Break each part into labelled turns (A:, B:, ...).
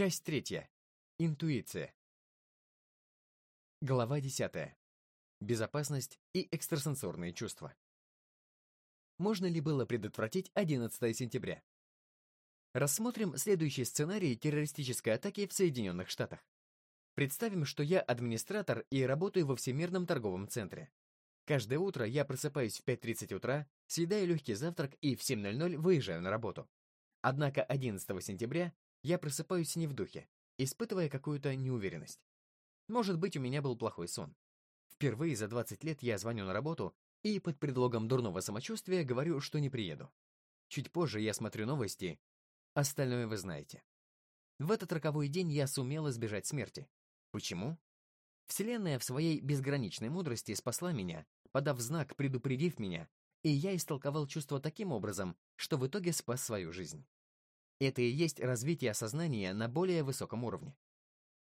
A: Часть третья. Интуиция. Глава десятая. Безопасность и экстрасенсорные чувства. Можно ли было предотвратить 11 сентября? Рассмотрим следующий сценарий террористической атаки в Соединенных Штатах. Представим, что я администратор и работаю во Всемирном торговом центре. Каждое утро я просыпаюсь в 5.30 утра, съедаю легкий завтрак и в 7.00 выезжаю на работу. Однако 11 сентября я просыпаюсь не в духе, испытывая какую-то неуверенность. Может быть, у меня был плохой сон. Впервые за 20 лет я звоню на работу и под предлогом дурного самочувствия говорю, что не приеду. Чуть позже я смотрю новости, остальное вы знаете. В этот роковой день я сумел избежать смерти. Почему? Вселенная в своей безграничной мудрости спасла меня, подав знак, предупредив меня, и я истолковал чувство таким образом, что в итоге спас свою жизнь. Это и есть развитие сознания на более высоком уровне.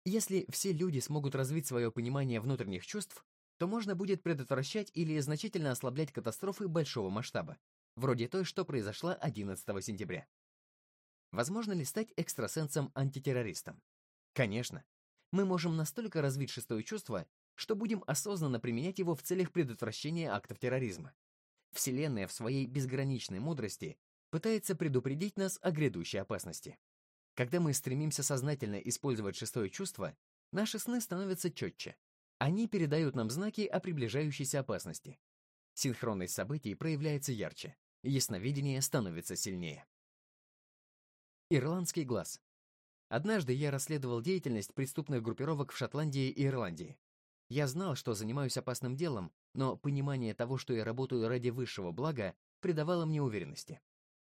A: Если все люди смогут развить свое понимание внутренних чувств, то можно будет предотвращать или значительно ослаблять катастрофы большого масштаба, вроде той, что произошла 11 сентября. Возможно ли стать экстрасенсом-антитеррористом? Конечно. Мы можем настолько развить шестое чувство, что будем осознанно применять его в целях предотвращения актов терроризма. Вселенная в своей безграничной мудрости пытается предупредить нас о грядущей опасности. Когда мы стремимся сознательно использовать шестое чувство, наши сны становятся четче. Они передают нам знаки о приближающейся опасности. Синхронность событий проявляется ярче, ясновидение становится сильнее. Ирландский глаз. Однажды я расследовал деятельность преступных группировок в Шотландии и Ирландии. Я знал, что занимаюсь опасным делом, но понимание того, что я работаю ради высшего блага, придавало мне уверенности.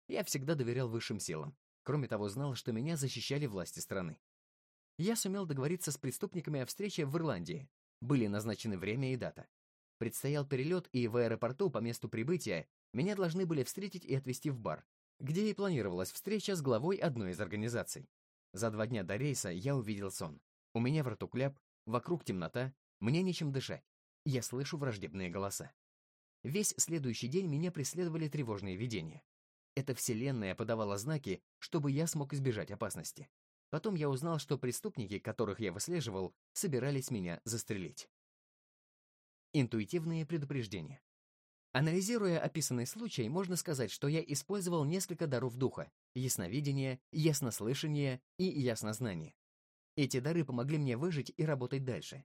A: Я всегда доверял высшим силам. Кроме того, знал, что меня защищали власти страны. Я сумел договориться с преступниками о встрече в Ирландии. Были назначены время и дата. Предстоял перелет, и в аэропорту по месту прибытия меня должны были встретить и отвезти в бар, где и планировалась встреча с главой одной из организаций. За два дня до рейса я увидел сон. У меня в рту кляп, вокруг темнота, мне нечем дышать. Я слышу враждебные голоса. Весь следующий день меня преследовали тревожные видения. Эта вселенная подавала знаки, чтобы я смог избежать опасности. Потом я узнал, что преступники, которых я выслеживал, собирались меня застрелить. Интуитивные предупреждения. Анализируя описанный случай, можно сказать, что я использовал несколько даров духа — ясновидение, яснослышание и яснознание. Эти дары помогли мне выжить и работать дальше.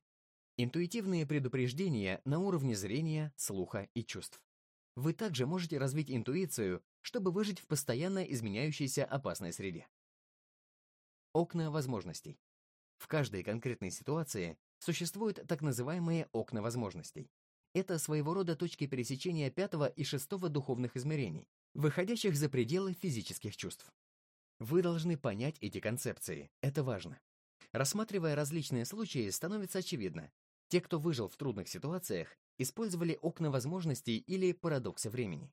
A: Интуитивные предупреждения на уровне зрения, слуха и чувств. Вы также можете развить интуицию, чтобы выжить в постоянно изменяющейся опасной среде. Окна возможностей. В каждой конкретной ситуации существуют так называемые окна возможностей. Это своего рода точки пересечения пятого и шестого духовных измерений, выходящих за пределы физических чувств. Вы должны понять эти концепции, это важно. Рассматривая различные случаи, становится очевидно, те, кто выжил в трудных ситуациях, использовали окна возможностей или парадоксы времени.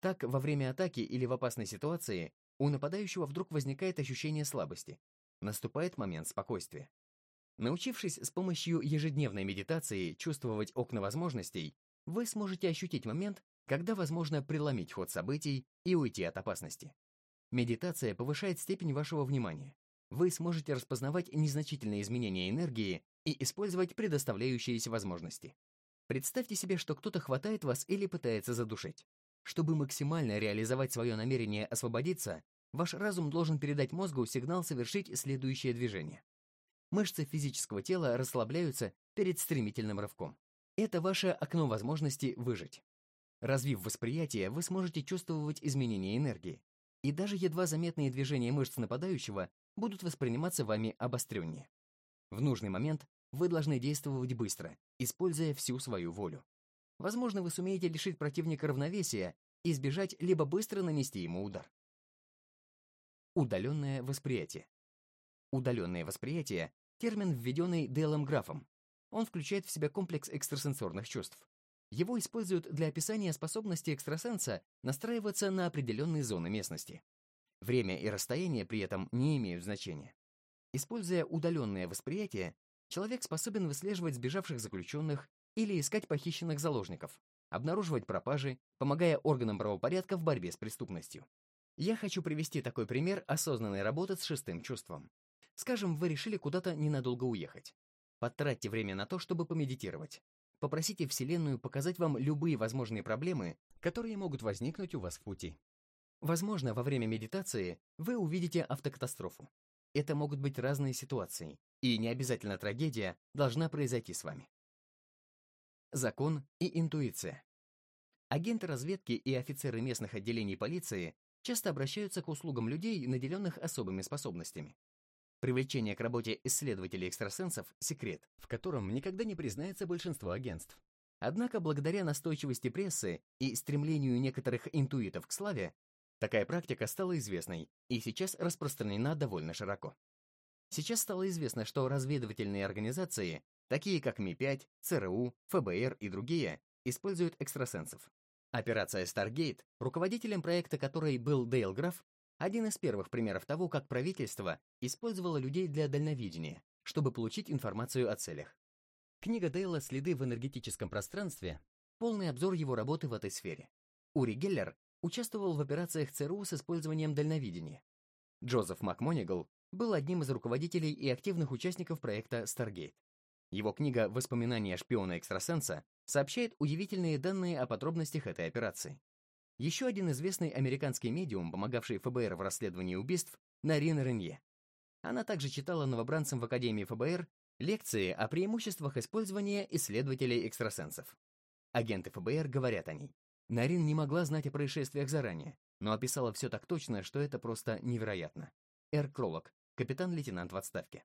A: Так, во время атаки или в опасной ситуации у нападающего вдруг возникает ощущение слабости. Наступает момент спокойствия. Научившись с помощью ежедневной медитации чувствовать окна возможностей, вы сможете ощутить момент, когда возможно преломить ход событий и уйти от опасности. Медитация повышает степень вашего внимания. Вы сможете распознавать незначительные изменения энергии и использовать предоставляющиеся возможности. Представьте себе, что кто-то хватает вас или пытается задушить. Чтобы максимально реализовать свое намерение освободиться, ваш разум должен передать мозгу сигнал совершить следующее движение. Мышцы физического тела расслабляются перед стремительным рывком. Это ваше окно возможности выжить. Развив восприятие, вы сможете чувствовать изменения энергии, и даже едва заметные движения мышц нападающего будут восприниматься вами обостреннее. В нужный момент вы должны действовать быстро, используя всю свою волю. Возможно, вы сумеете лишить противника равновесия и избежать либо быстро нанести ему удар. Удаленное восприятие. Удаленное восприятие — термин, введенный Делом Графом. Он включает в себя комплекс экстрасенсорных чувств. Его используют для описания способности экстрасенса настраиваться на определенные зоны местности. Время и расстояние при этом не имеют значения. Используя удаленное восприятие, человек способен выслеживать сбежавших заключенных или искать похищенных заложников, обнаруживать пропажи, помогая органам правопорядка в борьбе с преступностью. Я хочу привести такой пример осознанной работы с шестым чувством. Скажем, вы решили куда-то ненадолго уехать. Потратьте время на то, чтобы помедитировать. Попросите Вселенную показать вам любые возможные проблемы, которые могут возникнуть у вас в пути. Возможно, во время медитации вы увидите автокатастрофу. Это могут быть разные ситуации, и не обязательно трагедия должна произойти с вами. Закон и интуиция. Агенты разведки и офицеры местных отделений полиции часто обращаются к услугам людей, наделенных особыми способностями. Привлечение к работе исследователей-экстрасенсов – секрет, в котором никогда не признается большинство агентств. Однако, благодаря настойчивости прессы и стремлению некоторых интуитов к славе, такая практика стала известной и сейчас распространена довольно широко. Сейчас стало известно, что разведывательные организации, такие как Ми-5, ЦРУ, ФБР и другие, используют экстрасенсов. Операция Stargate, руководителем проекта которой был Дейл Граф, один из первых примеров того, как правительство использовало людей для дальновидения, чтобы получить информацию о целях. Книга Дейла «Следы в энергетическом пространстве» — полный обзор его работы в этой сфере. Ури Геллер участвовал в операциях ЦРУ с использованием дальновидения. Джозеф МакМонигал был одним из руководителей и активных участников проекта Stargate. Его книга «Воспоминания шпиона-экстрасенса» сообщает удивительные данные о подробностях этой операции. Еще один известный американский медиум, помогавший ФБР в расследовании убийств, Нарин Ренье. Она также читала новобранцам в Академии ФБР лекции о преимуществах использования исследователей-экстрасенсов. Агенты ФБР говорят о ней. Нарин не могла знать о происшествиях заранее, но описала все так точно, что это просто невероятно. Эр Кролок, капитан-лейтенант в отставке.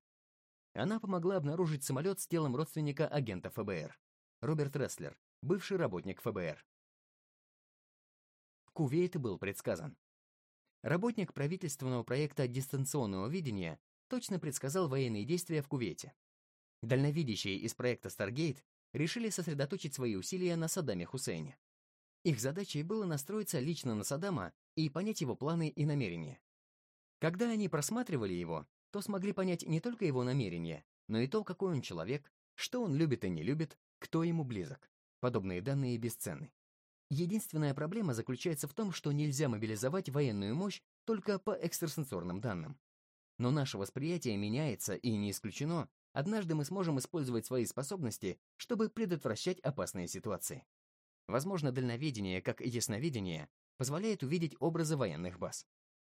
A: Она помогла обнаружить самолет с телом родственника агента ФБР. Роберт Рестлер, бывший работник ФБР. Кувейт был предсказан. Работник правительственного проекта дистанционного видения точно предсказал военные действия в Кувейте. Дальновидящие из проекта Stargate решили сосредоточить свои усилия на Саддаме Хусейне. Их задачей было настроиться лично на Саддама и понять его планы и намерения. Когда они просматривали его, то смогли понять не только его намерения, но и то, какой он человек, что он любит и не любит, кто ему близок. Подобные данные бесценны. Единственная проблема заключается в том, что нельзя мобилизовать военную мощь только по экстрасенсорным данным. Но наше восприятие меняется, и не исключено, однажды мы сможем использовать свои способности, чтобы предотвращать опасные ситуации. Возможно, дальновидение, как и ясновидение, позволяет увидеть образы военных баз.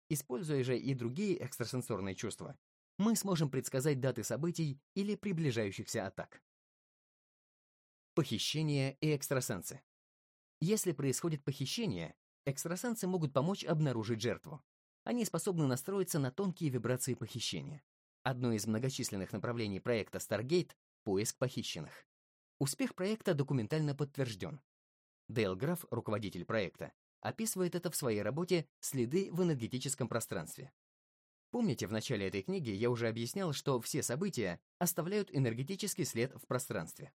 A: Используя же и другие экстрасенсорные чувства, мы сможем предсказать даты событий или приближающихся атак. Похищение и экстрасенсы. Если происходит похищение, экстрасенсы могут помочь обнаружить жертву. Они способны настроиться на тонкие вибрации похищения. Одно из многочисленных направлений проекта Stargate — поиск похищенных. Успех проекта документально подтвержден. Дейл Граф, руководитель проекта, описывает это в своей работе «Следы в энергетическом пространстве». Помните, в начале этой книги я уже объяснял, что все события оставляют энергетический след в пространстве.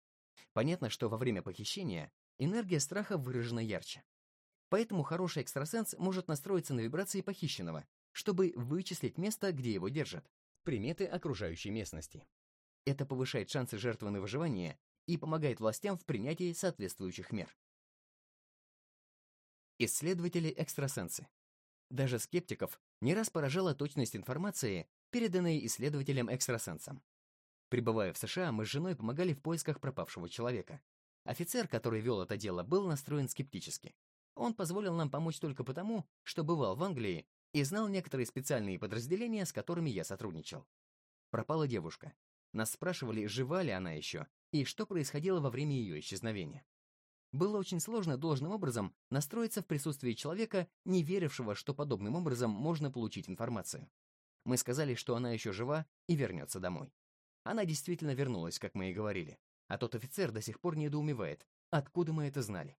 A: Понятно, что во время похищения энергия страха выражена ярче. Поэтому хороший экстрасенс может настроиться на вибрации похищенного, чтобы вычислить место, где его держат, приметы окружающей местности. Это повышает шансы жертвы на выживание и помогает властям в принятии соответствующих мер. Исследователи-экстрасенсы. Даже скептиков не раз поражала точность информации, переданной исследователям-экстрасенсам. Прибывая в США, мы с женой помогали в поисках пропавшего человека. Офицер, который вел это дело, был настроен скептически. Он позволил нам помочь только потому, что бывал в Англии и знал некоторые специальные подразделения, с которыми я сотрудничал. Пропала девушка. Нас спрашивали, жива ли она еще, и что происходило во время ее исчезновения. Было очень сложно должным образом настроиться в присутствии человека, не верившего, что подобным образом можно получить информацию. Мы сказали, что она еще жива и вернется домой. Она действительно вернулась, как мы и говорили. А тот офицер до сих пор недоумевает, откуда мы это знали.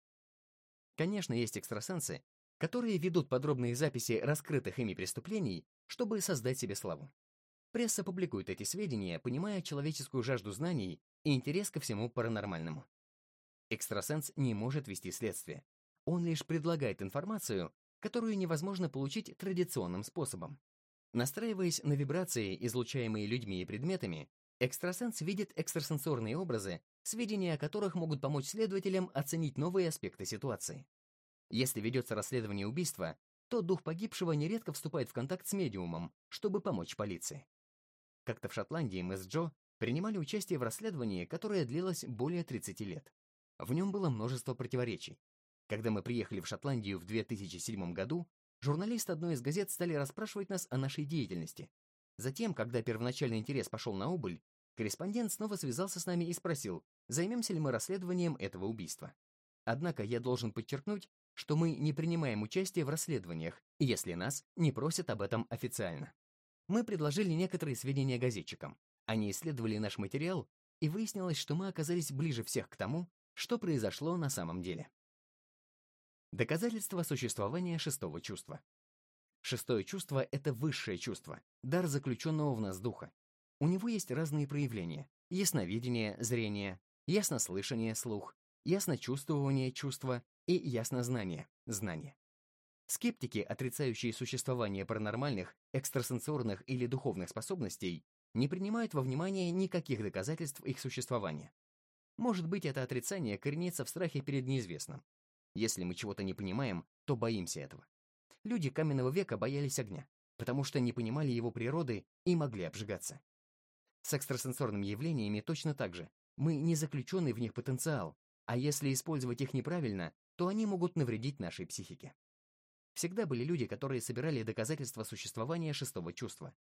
A: Конечно, есть экстрасенсы, которые ведут подробные записи раскрытых ими преступлений, чтобы создать себе славу. Пресса публикует эти сведения, понимая человеческую жажду знаний и интерес ко всему паранормальному. Экстрасенс не может вести следствие. Он лишь предлагает информацию, которую невозможно получить традиционным способом. Настраиваясь на вибрации, излучаемые людьми и предметами, Экстрасенс видит экстрасенсорные образы, сведения о которых могут помочь следователям оценить новые аспекты ситуации. Если ведется расследование убийства, то дух погибшего нередко вступает в контакт с медиумом, чтобы помочь полиции. Как-то в Шотландии мы с Джо принимали участие в расследовании, которое длилось более 30 лет. В нем было множество противоречий. Когда мы приехали в Шотландию в 2007 году, журналисты одной из газет стали расспрашивать нас о нашей деятельности. Затем, когда первоначальный интерес пошел на убыль, корреспондент снова связался с нами и спросил, займемся ли мы расследованием этого убийства. Однако я должен подчеркнуть, что мы не принимаем участие в расследованиях, если нас не просят об этом официально. Мы предложили некоторые сведения газетчикам. Они исследовали наш материал, и выяснилось, что мы оказались ближе всех к тому, что произошло на самом деле. Доказательство существования шестого чувства. Шестое чувство — это высшее чувство, дар заключенного в нас духа. У него есть разные проявления — ясновидение, зрение, яснослышание, слух, ясночувствование, чувство и яснознание, знание. Скептики, отрицающие существование паранормальных, экстрасенсорных или духовных способностей, не принимают во внимание никаких доказательств их существования. Может быть, это отрицание коренится в страхе перед неизвестным. Если мы чего-то не понимаем, то боимся этого. Люди каменного века боялись огня, потому что не понимали его природы и могли обжигаться. С экстрасенсорными явлениями точно так же. Мы не заключенный в них потенциал, а если использовать их неправильно, то они могут навредить нашей психике. Всегда были люди, которые собирали доказательства существования шестого чувства.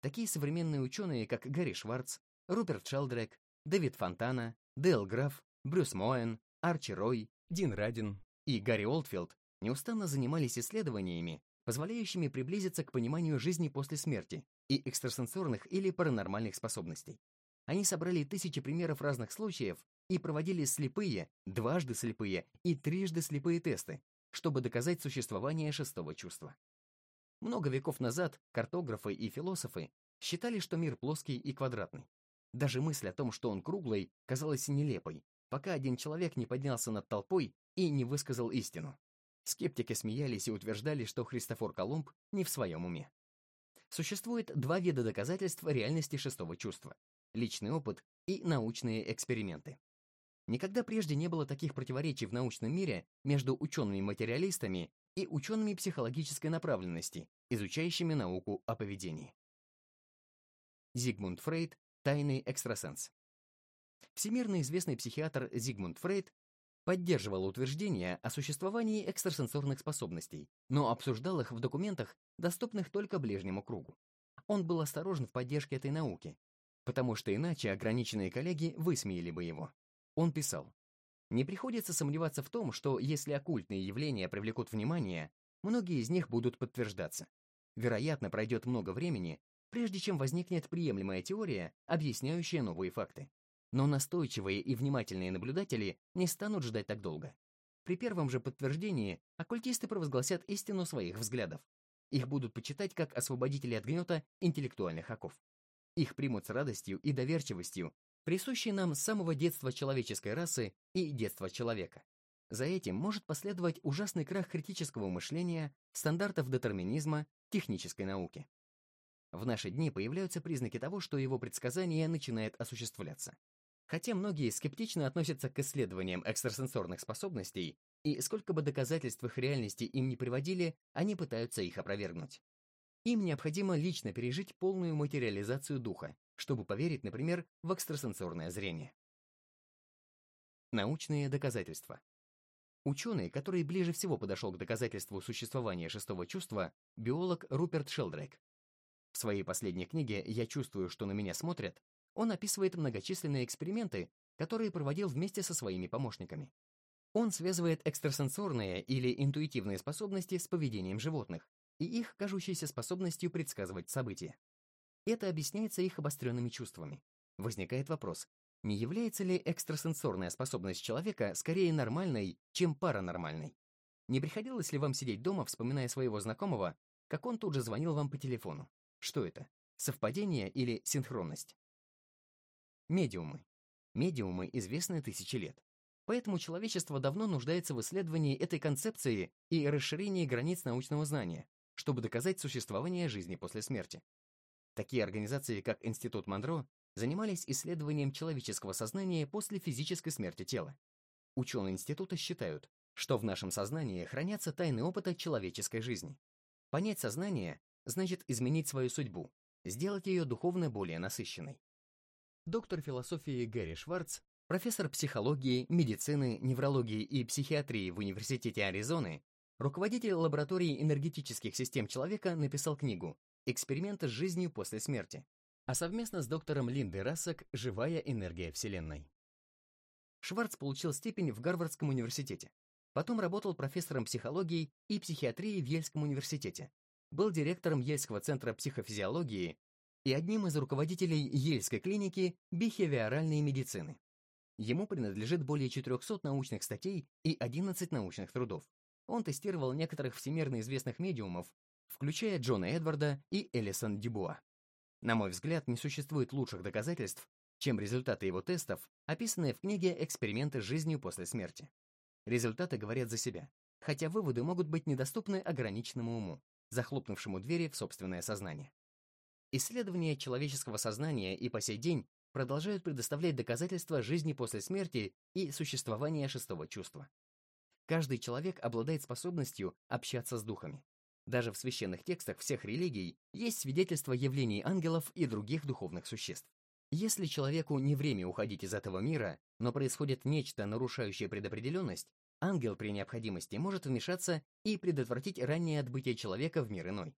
A: Такие современные ученые, как Гарри Шварц, Руперт Шелдрек, Дэвид Фонтана, Дэл Граф, Брюс Моэн, Арчи Рой, Дин Радин и Гарри Олдфилд неустанно занимались исследованиями, позволяющими приблизиться к пониманию жизни после смерти и экстрасенсорных или паранормальных способностей. Они собрали тысячи примеров разных случаев и проводили слепые, дважды слепые и трижды слепые тесты, чтобы доказать существование шестого чувства. Много веков назад картографы и философы считали, что мир плоский и квадратный. Даже мысль о том, что он круглый, казалась нелепой, пока один человек не поднялся над толпой и не высказал истину. Скептики смеялись и утверждали, что Христофор Колумб не в своем уме. Существует два вида доказательств реальности шестого чувства — личный опыт и научные эксперименты. Никогда прежде не было таких противоречий в научном мире между учеными-материалистами и учеными психологической направленности, изучающими науку о поведении. Зигмунд Фрейд «Тайный экстрасенс». Всемирно известный психиатр Зигмунд Фрейд поддерживал утверждение о существовании экстрасенсорных способностей, но обсуждал их в документах, доступных только ближнему кругу. Он был осторожен в поддержке этой науки, потому что иначе ограниченные коллеги высмеяли бы его. Он писал, «Не приходится сомневаться в том, что если оккультные явления привлекут внимание, многие из них будут подтверждаться. Вероятно, пройдет много времени, прежде чем возникнет приемлемая теория, объясняющая новые факты. Но настойчивые и внимательные наблюдатели не станут ждать так долго. При первом же подтверждении оккультисты провозгласят истину своих взглядов. Их будут почитать как освободители от гнета интеллектуальных оков. Их примут с радостью и доверчивостью, присущий нам с самого детства человеческой расы и детства человека. За этим может последовать ужасный крах критического мышления, стандартов детерминизма, технической науки. В наши дни появляются признаки того, что его предсказание начинает осуществляться. Хотя многие скептично относятся к исследованиям экстрасенсорных способностей, и сколько бы доказательств их реальности им не приводили, они пытаются их опровергнуть. Им необходимо лично пережить полную материализацию духа, чтобы поверить, например, в экстрасенсорное зрение. Научные доказательства. Ученый, который ближе всего подошел к доказательству существования шестого чувства, биолог Руперт Шелдрейк. В своей последней книге «Я чувствую, что на меня смотрят» он описывает многочисленные эксперименты, которые проводил вместе со своими помощниками. Он связывает экстрасенсорные или интуитивные способности с поведением животных и их кажущейся способностью предсказывать события. Это объясняется их обостренными чувствами. Возникает вопрос, не является ли экстрасенсорная способность человека скорее нормальной, чем паранормальной? Не приходилось ли вам сидеть дома, вспоминая своего знакомого, как он тут же звонил вам по телефону? Что это? Совпадение или синхронность? Медиумы. Медиумы известны тысячи лет. Поэтому человечество давно нуждается в исследовании этой концепции и расширении границ научного знания, чтобы доказать существование жизни после смерти. Такие организации, как Институт Монро, занимались исследованием человеческого сознания после физической смерти тела. Ученые института считают, что в нашем сознании хранятся тайны опыта человеческой жизни. Понять сознание значит изменить свою судьбу, сделать ее духовно более насыщенной. Доктор философии Гэри Шварц, профессор психологии, медицины, неврологии и психиатрии в Университете Аризоны, руководитель лаборатории энергетических систем человека, написал книгу «Эксперименты с жизнью после смерти», а совместно с доктором Линдой Рассак «Живая энергия Вселенной». Шварц получил степень в Гарвардском университете. Потом работал профессором психологии и психиатрии в Ельском университете. Был директором Ельского центра психофизиологии и одним из руководителей Ельской клиники бихевиоральной медицины. Ему принадлежит более 400 научных статей и 11 научных трудов. Он тестировал некоторых всемирно известных медиумов, включая Джона Эдварда и Элисон Дюбуа. На мой взгляд, не существует лучших доказательств, чем результаты его тестов, описанные в книге «Эксперименты с жизнью после смерти». Результаты говорят за себя, хотя выводы могут быть недоступны ограниченному уму, захлопнувшему двери в собственное сознание. Исследования человеческого сознания и по сей день продолжают предоставлять доказательства жизни после смерти и существования шестого чувства. Каждый человек обладает способностью общаться с духами. Даже в священных текстах всех религий есть свидетельства явлений ангелов и других духовных существ. Если человеку не время уходить из этого мира, но происходит нечто, нарушающее предопределенность, ангел при необходимости может вмешаться и предотвратить раннее отбытие человека в мир иной.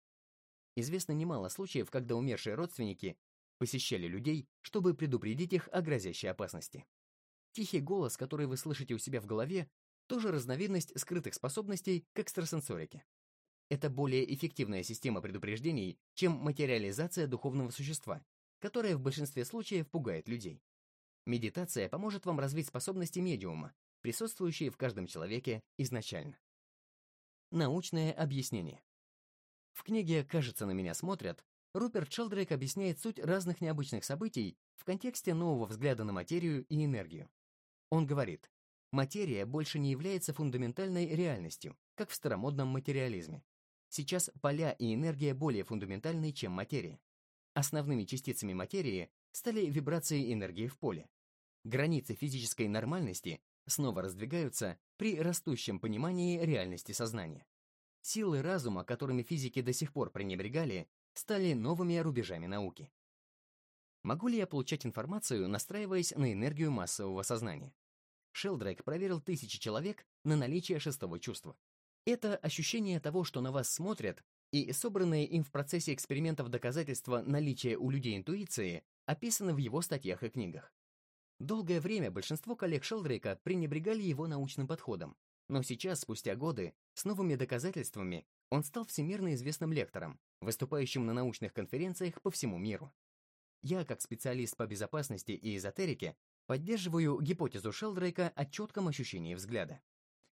A: Известно немало случаев, когда умершие родственники посещали людей, чтобы предупредить их о грозящей опасности. Тихий голос, который вы слышите у себя в голове, тоже разновидность скрытых способностей к экстрасенсорике. Это более эффективная система предупреждений, чем материализация духовного существа, которая в большинстве случаев пугает людей. Медитация поможет вам развить способности медиума, присутствующие в каждом человеке изначально. Научное объяснение. В книге «Кажется, на меня смотрят» Руперт Шелдрейк объясняет суть разных необычных событий в контексте нового взгляда на материю и энергию. Он говорит, материя больше не является фундаментальной реальностью, как в старомодном материализме. Сейчас поля и энергия более фундаментальны, чем материя. Основными частицами материи стали вибрации энергии в поле. Границы физической нормальности снова раздвигаются при растущем понимании реальности сознания. Силы разума, которыми физики до сих пор пренебрегали, стали новыми рубежами науки. Могу ли я получать информацию, настраиваясь на энергию массового сознания? Шелдрейк проверил тысячи человек на наличие шестого чувства. Это ощущение того, что на вас смотрят, и собранные им в процессе экспериментов доказательства наличия у людей интуиции описаны в его статьях и книгах. Долгое время большинство коллег Шелдрейка пренебрегали его научным подходом, но сейчас, спустя годы, с новыми доказательствами, он стал всемирно известным лектором, выступающим на научных конференциях по всему миру. Я, как специалист по безопасности и эзотерике, поддерживаю гипотезу Шелдрейка о четком ощущении взгляда.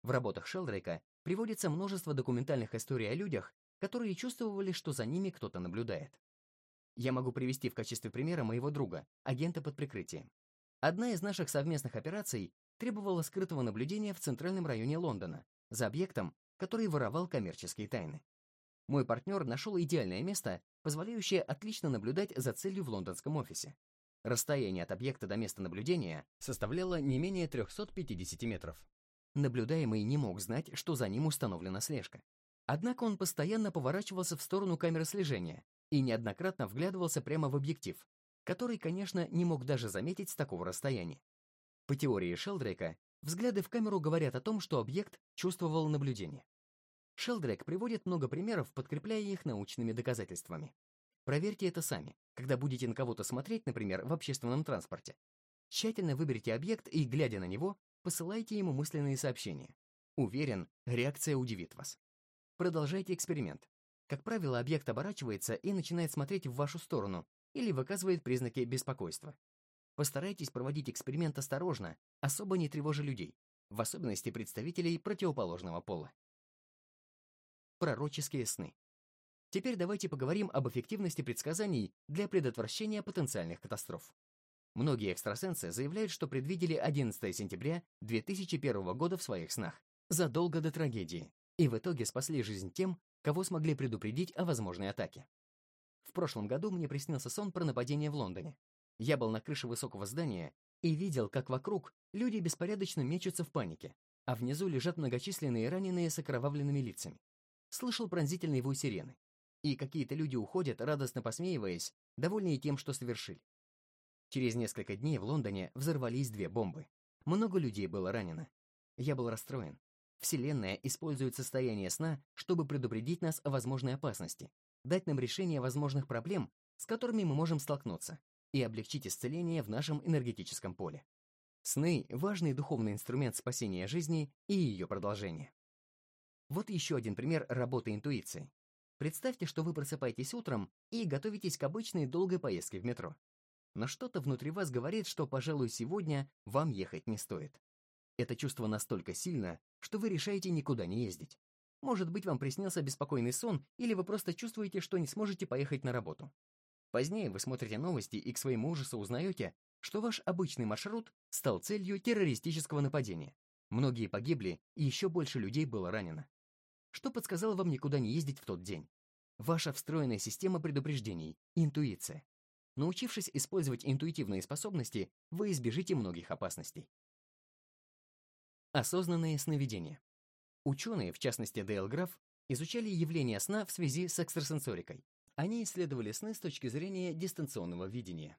A: В работах Шелдрейка приводится множество документальных историй о людях, которые чувствовали, что за ними кто-то наблюдает. Я могу привести в качестве примера моего друга, агента под прикрытием. Одна из наших совместных операций требовала скрытого наблюдения в центральном районе Лондона за объектом, который воровал коммерческие тайны. Мой партнер нашел идеальное место, позволяющее отлично наблюдать за целью в лондонском офисе. Расстояние от объекта до места наблюдения составляло не менее 350 метров. Наблюдаемый не мог знать, что за ним установлена слежка. Однако он постоянно поворачивался в сторону камеры слежения и неоднократно вглядывался прямо в объектив, который, конечно, не мог даже заметить с такого расстояния. По теории Шелдрейка, взгляды в камеру говорят о том, что объект чувствовал наблюдение. Шелдрейк приводит много примеров, подкрепляя их научными доказательствами. Проверьте это сами, когда будете на кого-то смотреть, например, в общественном транспорте. Тщательно выберите объект и, глядя на него, посылайте ему мысленные сообщения. Уверен, реакция удивит вас. Продолжайте эксперимент. Как правило, объект оборачивается и начинает смотреть в вашу сторону или выказывает признаки беспокойства. Постарайтесь проводить эксперимент осторожно, особо не тревожа людей, в особенности представителей противоположного пола. Пророческие сны. Теперь давайте поговорим об эффективности предсказаний для предотвращения потенциальных катастроф. Многие экстрасенсы заявляют, что предвидели 11 сентября 2001 года в своих снах, задолго до трагедии, и в итоге спасли жизнь тем, кого смогли предупредить о возможной атаке. В прошлом году мне приснился сон про нападение в Лондоне. Я был на крыше высокого здания и видел, как вокруг люди беспорядочно мечутся в панике, а внизу лежат многочисленные раненые с окровавленными лицами. Слышал пронзительный вой сирены. и какие-то люди уходят, радостно посмеиваясь, довольные тем, что совершили. Через несколько дней в Лондоне взорвались две бомбы. Много людей было ранено. Я был расстроен. Вселенная использует состояние сна, чтобы предупредить нас о возможной опасности, дать нам решение возможных проблем, с которыми мы можем столкнуться, и облегчить исцеление в нашем энергетическом поле. Сны – важный духовный инструмент спасения жизни и ее продолжения. Вот еще один пример работы интуиции. Представьте, что вы просыпаетесь утром и готовитесь к обычной долгой поездке в метро. Но что-то внутри вас говорит, что, пожалуй, сегодня вам ехать не стоит. Это чувство настолько сильно, что вы решаете никуда не ездить. Может быть, вам приснился беспокойный сон, или вы просто чувствуете, что не сможете поехать на работу. Позднее вы смотрите новости и к своему ужасу узнаете, что ваш обычный маршрут стал целью террористического нападения. Многие погибли, и еще больше людей было ранено. Что подсказало вам никуда не ездить в тот день? Ваша встроенная система предупреждений, интуиция. Научившись использовать интуитивные способности, вы избежите многих опасностей. Осознанные сновидения. Ученые, в частности Дейл Граф, изучали явления сна в связи с экстрасенсорикой. Они исследовали сны с точки зрения дистанционного видения.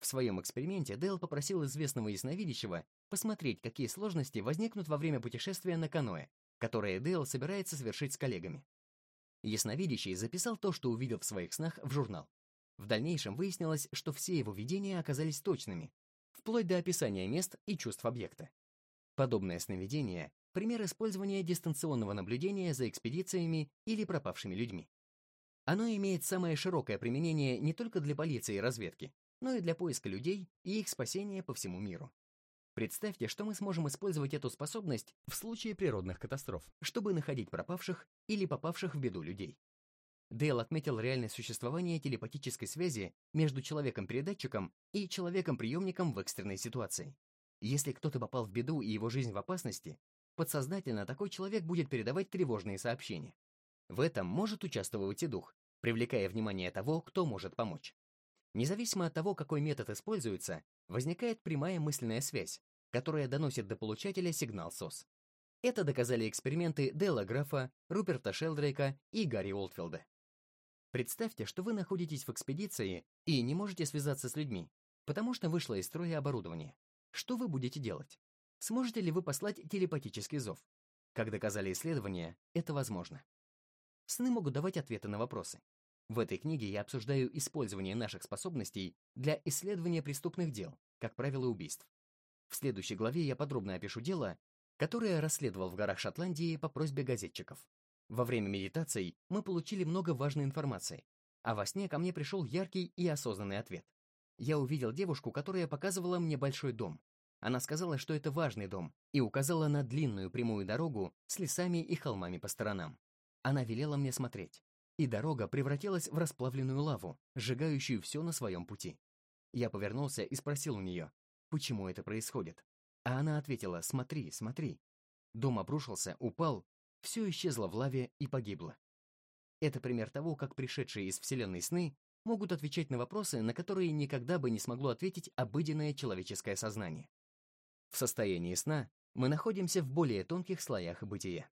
A: В своем эксперименте Дейл попросил известного ясновидящего посмотреть, какие сложности возникнут во время путешествия на каноэ, которое Дейл собирается совершить с коллегами. Ясновидящий записал то, что увидел в своих снах, в журнал. В дальнейшем выяснилось, что все его видения оказались точными, вплоть до описания мест и чувств объекта. Подобное сновидение — пример использования дистанционного наблюдения за экспедициями или пропавшими людьми. Оно имеет самое широкое применение не только для полиции и разведки, но и для поиска людей и их спасения по всему миру. Представьте, что мы сможем использовать эту способность в случае природных катастроф, чтобы находить пропавших или попавших в беду людей. Дейл отметил реальное существование телепатической связи между человеком-передатчиком и человеком-приемником в экстренной ситуации. Если кто-то попал в беду и его жизнь в опасности, подсознательно такой человек будет передавать тревожные сообщения. В этом может участвовать и дух, привлекая внимание того, кто может помочь. Независимо от того, какой метод используется, возникает прямая мысленная связь, которая доносит до получателя сигнал СОС. Это доказали эксперименты Делла Графа, Руперта Шелдрейка и Гарри Олдфилда. Представьте, что вы находитесь в экспедиции и не можете связаться с людьми, потому что вышло из строя оборудование. Что вы будете делать? Сможете ли вы послать телепатический зов? Как доказали исследования, это возможно. Сны могут давать ответы на вопросы. В этой книге я обсуждаю использование наших способностей для исследования преступных дел, как правило, убийств. В следующей главе я подробно опишу дело, которое расследовал в горах Шотландии по просьбе газетчиков. Во время медитаций мы получили много важной информации, а во сне ко мне пришел яркий и осознанный ответ. Я увидел девушку, которая показывала мне большой дом. Она сказала, что это важный дом, и указала на длинную прямую дорогу с лесами и холмами по сторонам. Она велела мне смотреть, и дорога превратилась в расплавленную лаву, сжигающую все на своем пути. Я повернулся и спросил у нее, почему это происходит. А она ответила «Смотри, смотри». Дом обрушился, упал, все исчезло в лаве и погибло. Это пример того, как пришедшие из Вселенной сны могут отвечать на вопросы, на которые никогда бы не смогло ответить обыденное человеческое сознание. В состоянии сна мы находимся в более тонких слоях бытия.